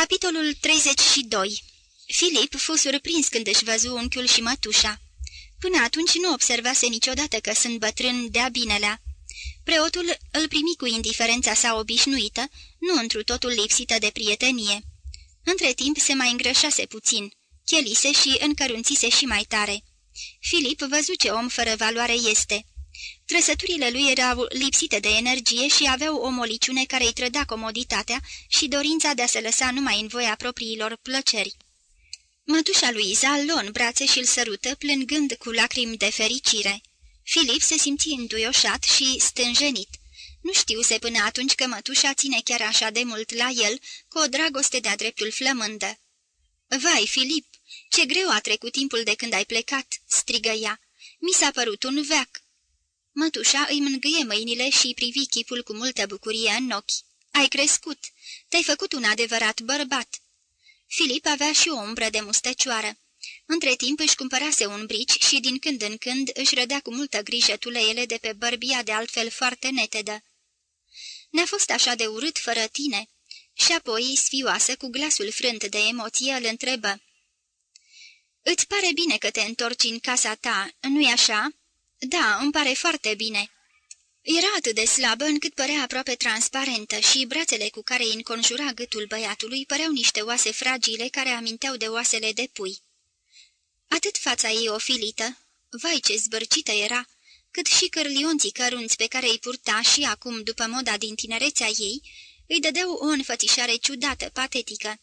Capitolul 32 Filip fu surprins când își văzu unchiul și mătușa. Până atunci nu observase niciodată că sunt bătrân de-a binelea. Preotul îl primi cu indiferența sa obișnuită, nu întru totul lipsită de prietenie. Între timp se mai îngrășase puțin, chelise și încărunțise și mai tare. Filip văzu ce om fără valoare este. Trăsăturile lui erau lipsite de energie și aveau o moliciune care îi trăda comoditatea și dorința de a se lăsa numai în voia propriilor plăceri. Mătușa lui Iza îl luă în brațe și îl sărută, plângând cu lacrimi de fericire. Filip se simți înduioșat și stânjenit. Nu știuse până atunci că mătușa ține chiar așa de mult la el, cu o dragoste de-a dreptul flămândă. Vai, Filip, ce greu a trecut timpul de când ai plecat!" strigă ea. Mi s-a părut un veac." Mătușa îi mângâie mâinile și îi privi chipul cu multă bucurie în ochi. Ai crescut! Te-ai făcut un adevărat bărbat!" Filip avea și o umbră de mustăcioară. Între timp își cumpărase un brici și din când în când își rădea cu multă grijă tuleele de pe bărbia de altfel foarte netedă. Ne-a fost așa de urât fără tine." Și apoi, sfioasă, cu glasul frânt de emoție, îl întrebă. Îți pare bine că te întorci în casa ta, nu-i așa?" Da, îmi pare foarte bine." Era atât de slabă încât părea aproape transparentă și brațele cu care îi înconjura gâtul băiatului păreau niște oase fragile care aminteau de oasele de pui. Atât fața ei ofilită, vai ce zbărcită era, cât și cărlionții cărunți pe care îi purta și acum, după moda din tinerețea ei, îi dădeau o înfățișare ciudată, patetică.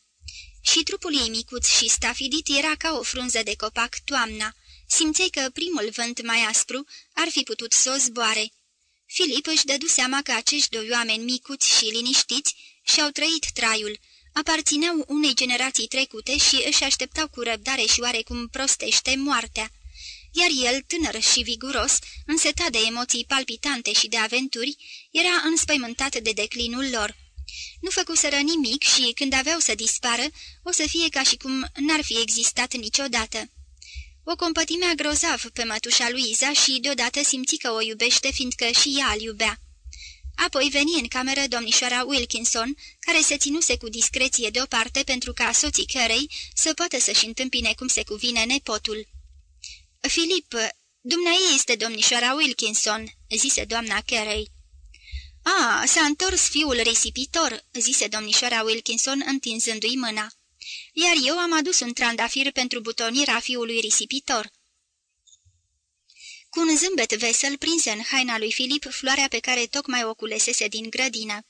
Și trupul ei micuț și stafidit era ca o frunză de copac toamna, simțeai că primul vânt mai aspru ar fi putut să o zboare. Filip își dădu seama că acești doi oameni micuți și liniștiți și-au trăit traiul, aparțineau unei generații trecute și își așteptau cu răbdare și oarecum prostește moartea. Iar el, tânăr și viguros, însetat de emoții palpitante și de aventuri, era înspăimântat de declinul lor. Nu făcuseră nimic și, când aveau să dispară, o să fie ca și cum n-ar fi existat niciodată. O compătimea grozav pe mătușa Luiza și deodată simți că o iubește, fiindcă și ea îl iubea. Apoi veni în cameră domnișoara Wilkinson, care se ținuse cu discreție deoparte pentru ca soții cărei să poată să-și întâmpine cum se cuvine nepotul. Filip, dumneai este domnișoara Wilkinson," zise doamna Carey. A, s-a întors fiul risipitor," zise domnișoara Wilkinson întinzându-i mâna iar eu am adus un trandafir pentru butonirea fiului risipitor. Cu un zâmbet vesel prinse în haina lui Filip floarea pe care tocmai o culesese din grădină.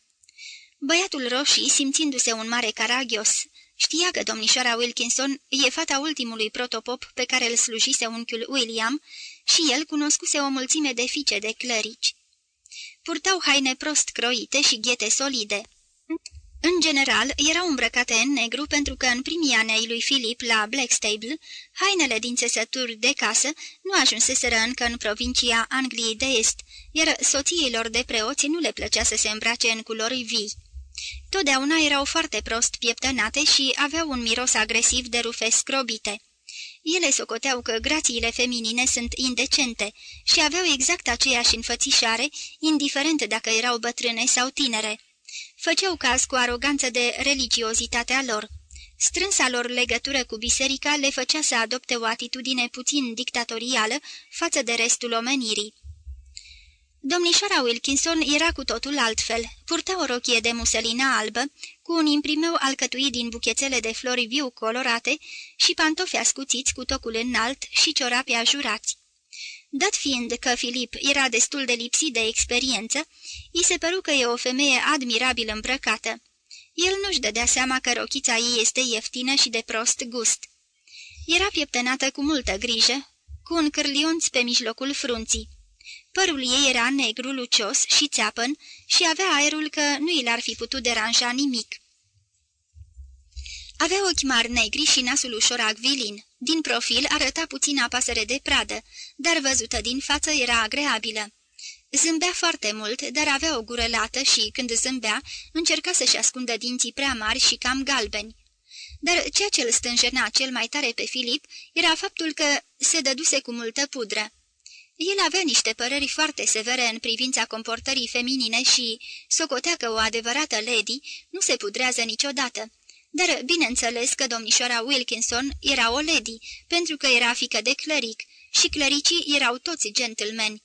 Băiatul roșii, simțindu-se un mare caragios, știa că domnișoara Wilkinson e fata ultimului protopop pe care îl slujise unchiul William și el cunoscuse o mulțime de fiice de clărici. Purtau haine prost croite și ghete solide. În general, erau îmbrăcate în negru pentru că în primii ani ai lui Filip la Blackstable, hainele din țesături de casă nu ajunseseră încă în provincia Angliei de Est, iar soțiilor de preoți nu le plăcea să se îmbrace în culori vii. Totdeauna erau foarte prost pieptănate și aveau un miros agresiv de rufe scrobite. Ele socoteau că grațiile feminine sunt indecente și aveau exact aceeași înfățișare, indiferent dacă erau bătrâne sau tinere făceau caz cu aroganță de religiozitatea lor. Strânsa lor legătură cu biserica le făcea să adopte o atitudine puțin dictatorială față de restul omenirii. Domnișoara Wilkinson era cu totul altfel. Purta o rochie de muselină albă, cu un imprimeu alcătuit din buchețele de flori viu colorate și pantofi ascuțiți cu tocul înalt și ciorapi ajurați. Dat fiind că Filip era destul de lipsit de experiență, i se păru că e o femeie admirabil îmbrăcată. El nu-și dădea seama că rochița ei este ieftină și de prost gust. Era pieptănată cu multă grijă, cu un cârlionț pe mijlocul frunții. Părul ei era negru, lucios și țeapăn și avea aerul că nu i l-ar fi putut deranja nimic. Avea ochi mari negri și nasul ușor acvilin. Din profil arăta puțin apasăre de pradă, dar văzută din față era agreabilă. Zâmbea foarte mult, dar avea o gură lată și, când zâmbea, încerca să-și ascundă dinții prea mari și cam galbeni. Dar ceea ce îl stânjena cel mai tare pe Filip era faptul că se dăduse cu multă pudră. El avea niște păreri foarte severe în privința comportării feminine și socotea că o adevărată lady nu se pudrează niciodată Dar bineînțeles că domnișoara Wilkinson era o lady, pentru că era fică de cleric și clericii erau toți gentlemen.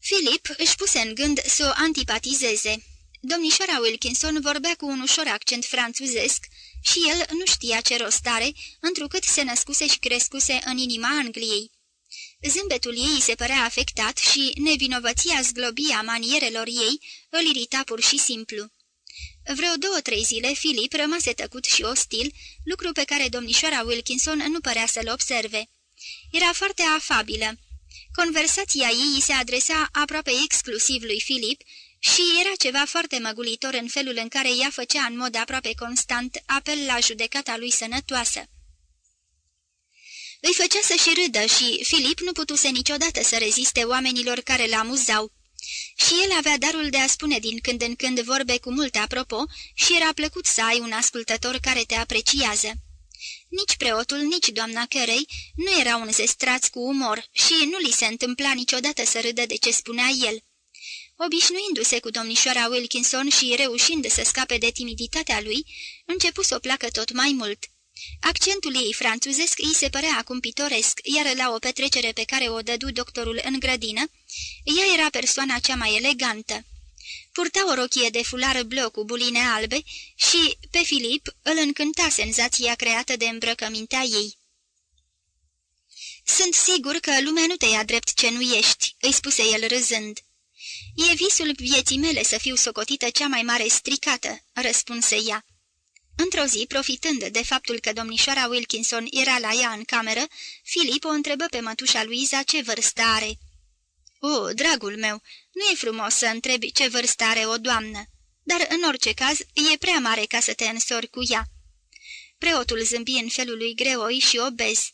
Philip își puse în gând să o antipatizeze. Domnișoara Wilkinson vorbea cu un ușor accent franțuzesc și el nu știa ce rost are, întrucât se născuse și crescuse în inima Angliei. Zâmbetul ei se părea afectat și nevinovăția zglobia manierelor ei îl irita pur și simplu. Vreo două-trei zile, Filip rămase tăcut și ostil, lucru pe care domnișoara Wilkinson nu părea să-l observe. Era foarte afabilă. Conversația ei se adresa aproape exclusiv lui Filip și era ceva foarte măgulitor în felul în care ea făcea în mod aproape constant apel la judecata lui sănătoasă. Îi făcea să-și râdă și Filip nu putuse niciodată să reziste oamenilor care l-amuzau. Și el avea darul de a spune din când în când vorbe cu mult apropo și era plăcut să ai un ascultător care te apreciază. Nici preotul, nici doamna Cărei nu erau înzestrați cu umor și nu li se întâmpla niciodată să râdă de ce spunea el. Obișnuindu-se cu domnișoara Wilkinson și reușind să scape de timiditatea lui, începu să o placă tot mai mult. Accentul ei franțuzesc îi se părea acum pitoresc, iar la o petrecere pe care o dădu doctorul în grădină, ea era persoana cea mai elegantă. Purta o rochie de fular blu cu buline albe și, pe Filip, îl încânta senzația creată de îmbrăcămintea ei. Sunt sigur că lumea nu te ia drept ce nu ești," îi spuse el râzând. E visul vieții mele să fiu socotită cea mai mare stricată," răspunse ea. Într-o zi, profitând de faptul că domnișoara Wilkinson era la ea în cameră, Filip o întrebă pe mătușa Luiza ce vârstă are. O, dragul meu, nu e frumos să întrebi ce vârstă are o doamnă, dar în orice caz e prea mare ca să te însori cu ea." Preotul zâmbi în felul lui greoi și obez.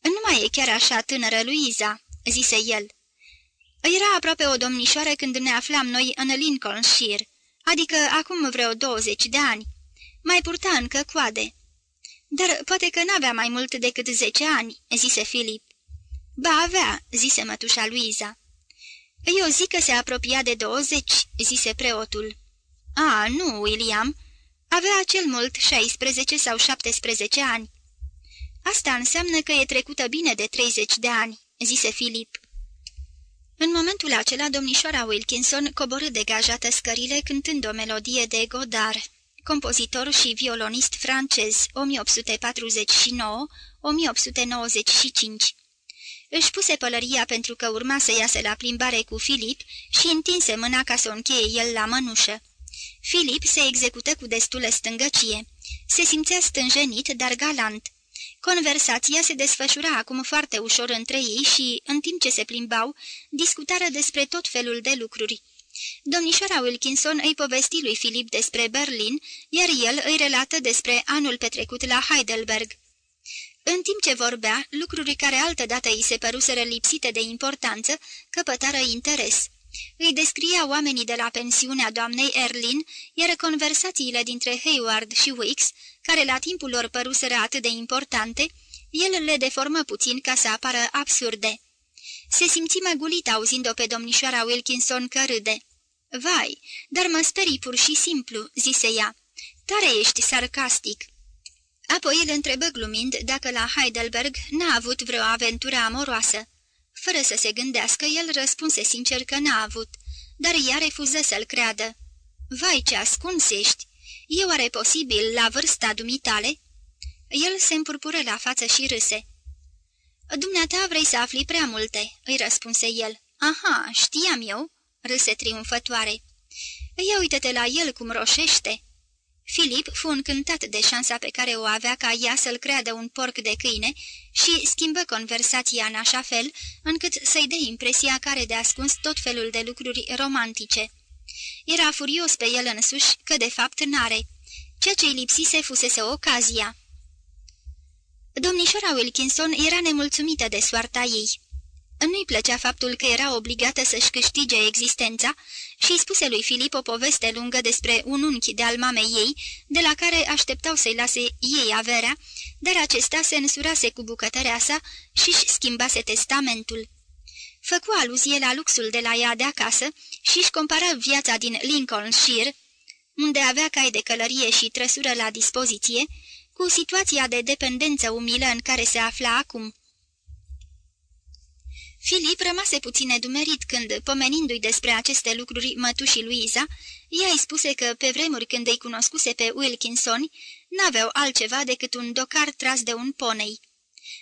Nu mai e chiar așa tânără Luiza," zise el. Era aproape o domnișoară când ne aflam noi în Lincolnshire, adică acum vreo 20 de ani. Mai purta încă coade. Dar poate că n-avea mai mult decât zece ani, zise Filip. Ba avea, zise mătușa Luiza. Eu zic că se apropia de douăzeci, zise preotul. A, nu, William, avea cel mult 16 sau 17 ani. Asta înseamnă că e trecută bine de 30 de ani, zise Filip. În momentul acela, domnișoara Wilkinson coborâ degajată scările cântând o melodie de Godard compozitor și violonist francez 1849-1895. Își puse pălăria pentru că urma să iasă la plimbare cu Filip și întinse mâna ca să o încheie el la mănușă. Filip se execută cu destulă stângăcie. Se simțea stânjenit, dar galant. Conversația se desfășura acum foarte ușor între ei și, în timp ce se plimbau, discutară despre tot felul de lucruri. Domnișoara Wilkinson îi povesti lui Filip despre Berlin, iar el îi relată despre anul petrecut la Heidelberg. În timp ce vorbea, lucruri care altădată îi se păruseră lipsite de importanță, căpătară interes. Îi descria oamenii de la pensiunea doamnei Erlin, iar conversațiile dintre Hayward și Wicks, care la timpul lor păruseră atât de importante, el le deformă puțin ca să apară absurde. Se simți măgulit auzind-o pe domnișoara Wilkinson că râde. Vai, dar mă sperii pur și simplu," zise ea. Tare ești sarcastic." Apoi îl întrebă glumind dacă la Heidelberg n-a avut vreo aventură amoroasă. Fără să se gândească, el răspunse sincer că n-a avut, dar ea refuză să-l creadă. Vai, ce ascuns ești! E oare posibil la vârsta dumitale?" El se împurpură la față și râse. Dumneata vrei să afli prea multe," îi răspunse el. Aha, știam eu," râse triumfătoare. Ia uite-te la el cum roșește." Filip fu încântat de șansa pe care o avea ca ea să-l creadă un porc de câine și schimbă conversația în așa fel încât să-i dea impresia care de ascuns tot felul de lucruri romantice. Era furios pe el însuși că de fapt n-are. Ceea ce-i lipsise fusese ocazia. Domnișoara Wilkinson era nemulțumită de soarta ei. Nu-i plăcea faptul că era obligată să-și câștige existența și spuse lui Filip o poveste lungă despre un unchi de-al mamei ei, de la care așteptau să-i lase ei averea, dar acesta se însurase cu bucătărea sa și-și schimbase testamentul. Făcu aluzie la luxul de la ea de acasă și-și compara viața din Lincolnshire unde avea cai de călărie și trăsură la dispoziție, cu situația de dependență umilă în care se afla acum. Filip rămase puțin edumerit când, pomenindu-i despre aceste lucruri mătușii Luiza, ea îi spuse că pe vremuri când îi cunoscuse pe Wilkinson, n-aveau altceva decât un docar tras de un ponei.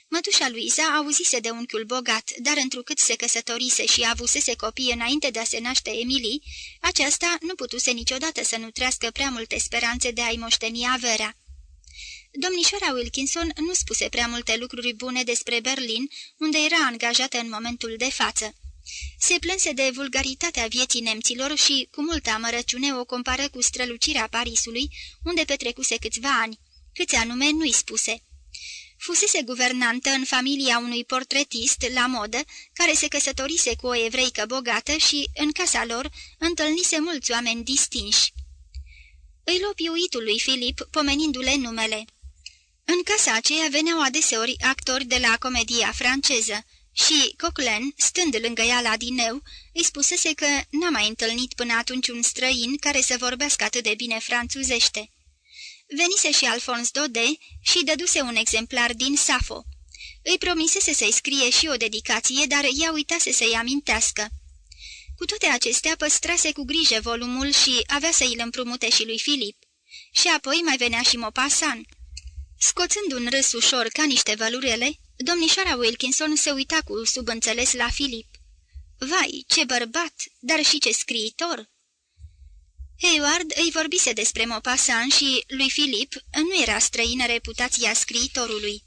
Mătușa Luiza auzise de unchiul bogat, dar întrucât se căsătorise și avusese copii înainte de a se naște Emily, aceasta nu putuse niciodată să nutrească prea multe speranțe de a-i moșteni averea. Domnișoara Wilkinson nu spuse prea multe lucruri bune despre Berlin, unde era angajată în momentul de față. Se plânse de vulgaritatea vieții nemților și, cu multă amărăciune, o compară cu strălucirea Parisului, unde petrecuse câțiva ani. Câți anume nu-i spuse. Fusese guvernantă în familia unui portretist la modă, care se căsătorise cu o evreică bogată și, în casa lor, întâlnise mulți oameni distinși. Îi lopi uitul lui Filip, pomenindu-le numele. În casa aceea veneau adeseori actori de la comedia franceză și Coquelin, stând lângă ea la dineu, îi spusese că n-a mai întâlnit până atunci un străin care să vorbească atât de bine franțuzește. Venise și Alphonse Dode și dăduse un exemplar din Safo. Îi promisese să-i scrie și o dedicație, dar ea uitase să-i amintească. Cu toate acestea păstrase cu grijă volumul și avea să i-l împrumute și lui Filip. Și apoi mai venea și Mopasan. Scoțând un râs ușor ca niște vălurele, domnișoara Wilkinson se uita cu subînțeles la Filip. Vai, ce bărbat, dar și ce scriitor!" Hayward îi vorbise despre Mopasan și lui Filip nu era străină reputația scriitorului.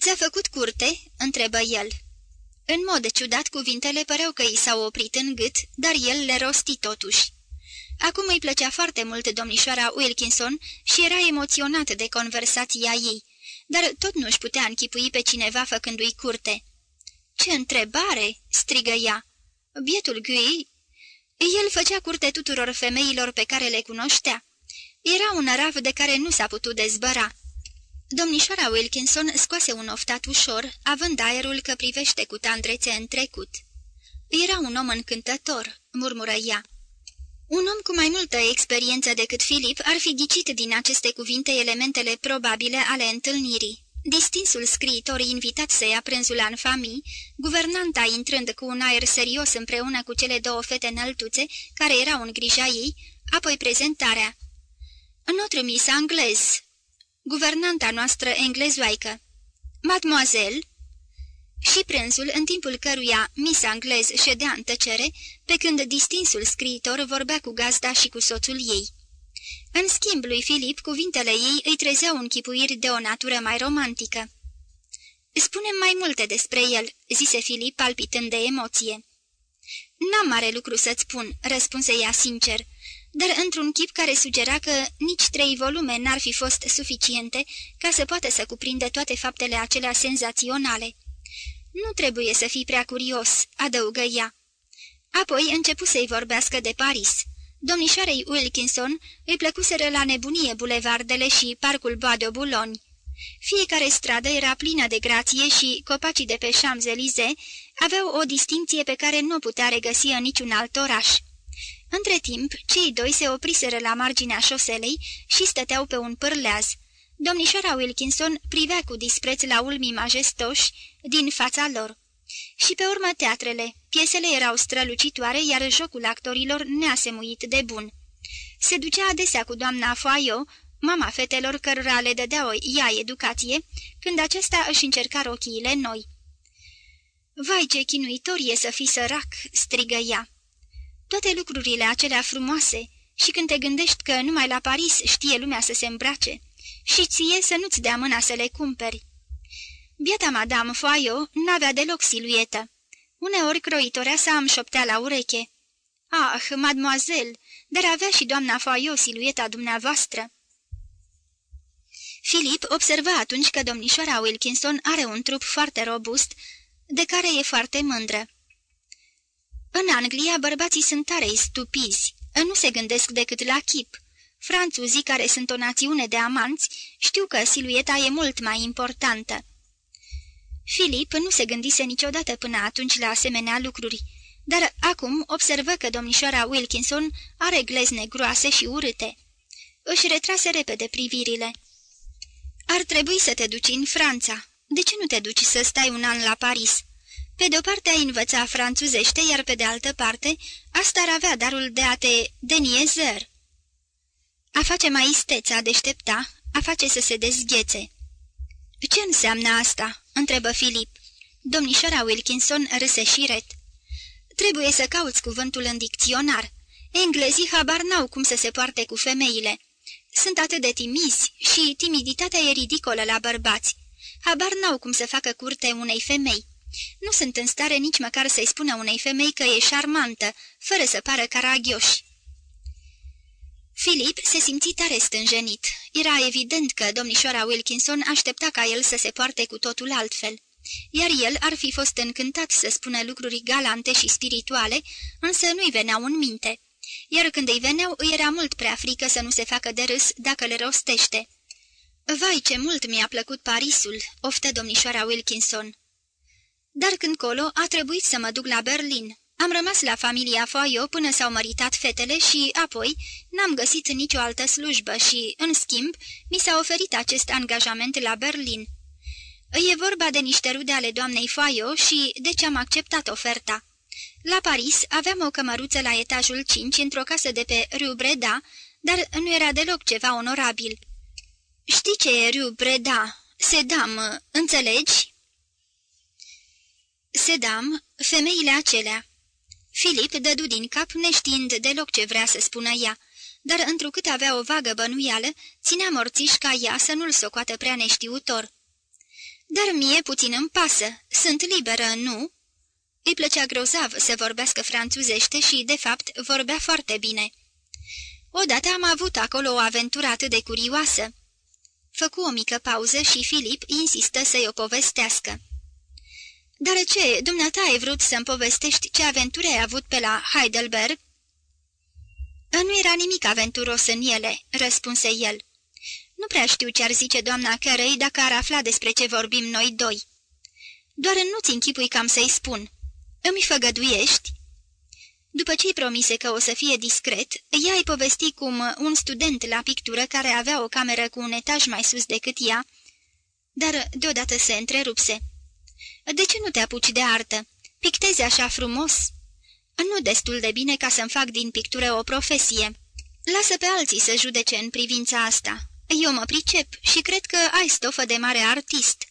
Ți-a făcut curte?" întrebă el. În mod ciudat, cuvintele păreau că i s-au oprit în gât, dar el le rosti totuși. Acum îi plăcea foarte mult domnișoara Wilkinson și era emoționat de conversația ei, dar tot nu-și putea închipui pe cineva făcându-i curte. Ce întrebare!" strigă ea. Bietul Gui el făcea curte tuturor femeilor pe care le cunoștea. Era un araf de care nu s-a putut dezbăra. Domnișoara Wilkinson scoase un oftat ușor, având aerul că privește cu tandrețe în trecut. Era un om încântător, murmură ea. Un om cu mai multă experiență decât Filip ar fi ghicit din aceste cuvinte elementele probabile ale întâlnirii. Distinsul scriitor invitat să ia prânzul în familie, guvernanta intrând cu un aer serios împreună cu cele două fete înăltuțe, care erau în grija ei, apoi prezentarea. Notre Miss Anglez, guvernanta noastră englezoaică. Mademoiselle, și prânzul, în timpul căruia Miss Anglez ședea în tăcere, pe când distinsul scriitor vorbea cu gazda și cu soțul ei. În schimb lui Filip, cuvintele ei îi trezeau închipuiri de o natură mai romantică. Spunem mai multe despre el," zise Filip, palpitând de emoție. N-am mare lucru să-ți spun," răspunse ea sincer, dar într-un chip care sugera că nici trei volume n-ar fi fost suficiente ca să poată să cuprinde toate faptele acelea senzaționale. Nu trebuie să fii prea curios," adăugă ea. Apoi începu să-i vorbească de Paris. Domnișoarei Wilkinson îi plăcuseră la nebunie bulevardele și parcul Bois de Boulogne. Fiecare stradă era plină de grație și copacii de pe Champs-Élysées aveau o distinție pe care nu putea regăsi în niciun alt oraș. Între timp, cei doi se opriseră la marginea șoselei și stăteau pe un pârleaz. Domnișoara Wilkinson privea cu dispreț la ulmii majestoși din fața lor. Și pe urmă teatrele. Piesele erau strălucitoare, iar jocul actorilor neasemuit de bun. Se ducea adesea cu doamna Foaio, mama fetelor cărora le dădea o ea educație, când acesta își încerca rochiile noi. Vai, ce chinuitor e să fii sărac!" strigă ea. Toate lucrurile acelea frumoase și când te gândești că numai la Paris știe lumea să se îmbrace și ție să nu-ți dea mâna să le cumperi. Biata Madame Foaio n-avea deloc siluetă. Uneori croitorea sa îmi șoptea la ureche. Ah, mademoiselle, dar avea și doamna Foaio silueta dumneavoastră." Filip observa atunci că domnișoara Wilkinson are un trup foarte robust, de care e foarte mândră. În Anglia, bărbații sunt tare stupizi, nu se gândesc decât la chip. Franțuzii, care sunt o națiune de amanți, știu că silueta e mult mai importantă. Filip nu se gândise niciodată până atunci la asemenea lucruri, dar acum observă că domnișoara Wilkinson are glezne groase și urâte. Își retrase repede privirile. Ar trebui să te duci în Franța. De ce nu te duci să stai un an la Paris?" Pe de-o parte ai învăța franțuzește, iar pe de altă parte, asta ar avea darul de a te deniezer. A face mai isteț, a deștepta, a face să se dezghețe. Ce înseamnă asta?" Întrebă Filip. Domnișoara Wilkinson râse și ret. Trebuie să cauți cuvântul în dicționar. Englezii habar n-au cum să se poarte cu femeile. Sunt atât de timizi și timiditatea e ridicolă la bărbați. Habar n-au cum să facă curte unei femei. Nu sunt în stare nici măcar să-i spună unei femei că e șarmantă, fără să pară caragioși. Filip se simți tare stânjenit. Era evident că domnișoara Wilkinson aștepta ca el să se poarte cu totul altfel. Iar el ar fi fost încântat să spună lucruri galante și spirituale, însă nu-i veneau în minte. Iar când îi veneau, îi era mult prea frică să nu se facă de râs dacă le rostește. Vai, ce mult mi-a plăcut Parisul!" oftă domnișoara Wilkinson. Dar când colo a trebuit să mă duc la Berlin. Am rămas la familia Foio până s-au măritat fetele și, apoi, n-am găsit nicio altă slujbă și, în schimb, mi s-a oferit acest angajament la Berlin. E vorba de niște rude ale doamnei Foio și deci am acceptat oferta. La Paris aveam o cămăruță la etajul 5 într-o casă de pe Rue Breda, dar nu era deloc ceva onorabil. Știi ce e Rue Breda? Sedam, înțelegi?" Sedam, femeile acelea. Filip dădu din cap neștiind deloc ce vrea să spună ea, dar întrucât avea o vagă bănuială, ținea morțiș ca ea să nu-l socoată prea neștiutor. Dar mie puțin îmi pasă, sunt liberă, nu?" Îi plăcea grozav să vorbească franțuzește și, de fapt, vorbea foarte bine. Odată am avut acolo o aventură atât de curioasă. Făcu o mică pauză și Filip insistă să-i o povestească. Dar ce, dumneata ai vrut să-mi povestești ce aventure ai avut pe la Heidelberg?" Nu era nimic aventuros în ele," răspunse el. Nu prea știu ce ar zice doamna Carey dacă ar afla despre ce vorbim noi doi." Doar nu-ți închipui cam să-i spun. Îmi făgăduiești?" După ce-i promise că o să fie discret, ea îi povesti cum un student la pictură care avea o cameră cu un etaj mai sus decât ea, dar deodată se întrerupse. De ce nu te apuci de artă? Pictezi așa frumos?" Nu destul de bine ca să-mi fac din pictură o profesie. Lasă pe alții să judece în privința asta. Eu mă pricep și cred că ai stofă de mare artist."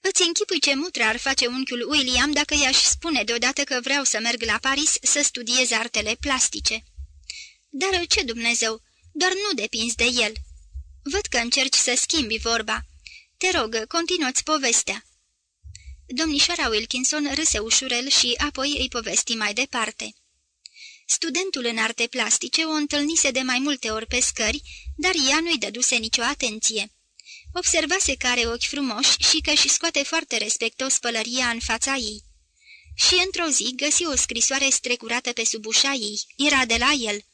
Îți închipui ce mutre ar face unchiul William dacă i-aș spune deodată că vreau să merg la Paris să studiez artele plastice. Dar ce Dumnezeu, doar nu depinzi de el. Văd că încerci să schimbi vorba. Te rog, continuă-ți povestea. Domnișoara Wilkinson râse ușurel și apoi îi povesti mai departe. Studentul în arte plastice o întâlnise de mai multe ori pe scări, dar ea nu-i dăduse nicio atenție. Observase că are ochi frumoși și că își scoate foarte respectos pălăria în fața ei. Și într-o zi găsi o scrisoare strecurată pe sub ușa ei. Era de la el.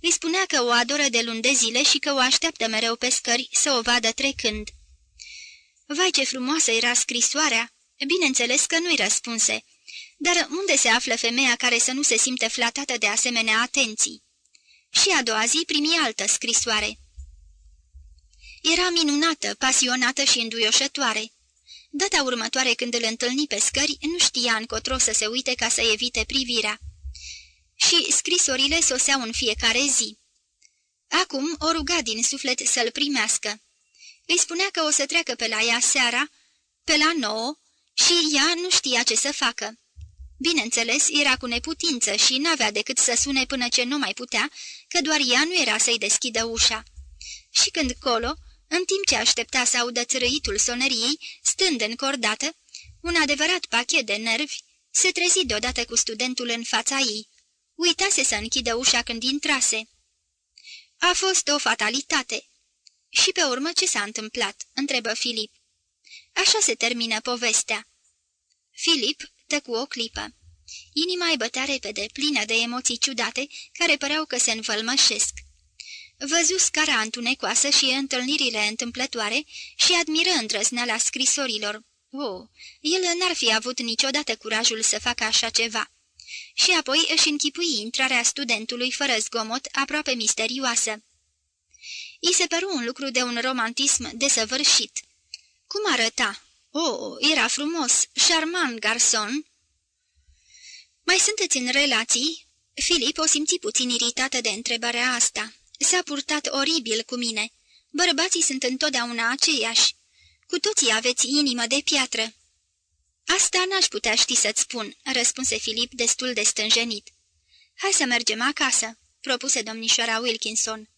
Îi spunea că o adoră de luni de zile și că o așteaptă mereu pe scări să o vadă trecând. Vai ce frumoasă era scrisoarea! Bineînțeles că nu-i răspunse. Dar unde se află femeia care să nu se simte flatată de asemenea atenții? Și a doua zi primi altă scrisoare. Era minunată, pasionată și înduioșătoare. Data următoare când îl întâlni pe scări, nu știa încotro să se uite ca să evite privirea. Și scrisorile soseau în fiecare zi. Acum o ruga din suflet să-l primească. Îi spunea că o să treacă pe la ea seara, pe la nouă, și ea nu știa ce să facă. Bineînțeles, era cu neputință și n-avea decât să sune până ce nu mai putea, că doar ea nu era să-i deschidă ușa. Și când colo, în timp ce aștepta să audă țărăitul soneriei, stând încordată, un adevărat pachet de nervi, se trezi deodată cu studentul în fața ei. Uitase să închidă ușa când intrase. A fost o fatalitate. Și pe urmă ce s-a întâmplat?" întrebă Filip. Așa se termină povestea. Filip tăcu o clipă. Inima îi bătea repede, plină de emoții ciudate, care păreau că se învălmășesc. Văzu scara întunecoasă și întâlnirile întâmplătoare și admiră îndrăzneala scrisorilor. Oh, el n-ar fi avut niciodată curajul să facă așa ceva. Și apoi își închipui intrarea studentului fără zgomot, aproape misterioasă. I se păru un lucru de un romantism desăvârșit. Cum arăta? Oh, era frumos, charmant garson. Mai sunteți în relații?" Filip o simți puțin iritată de întrebarea asta. S-a purtat oribil cu mine. Bărbații sunt întotdeauna aceiași. Cu toții aveți inimă de piatră." Asta n-aș putea ști să-ți spun," răspunse Filip destul de stânjenit. Hai să mergem acasă," propuse domnișoara Wilkinson.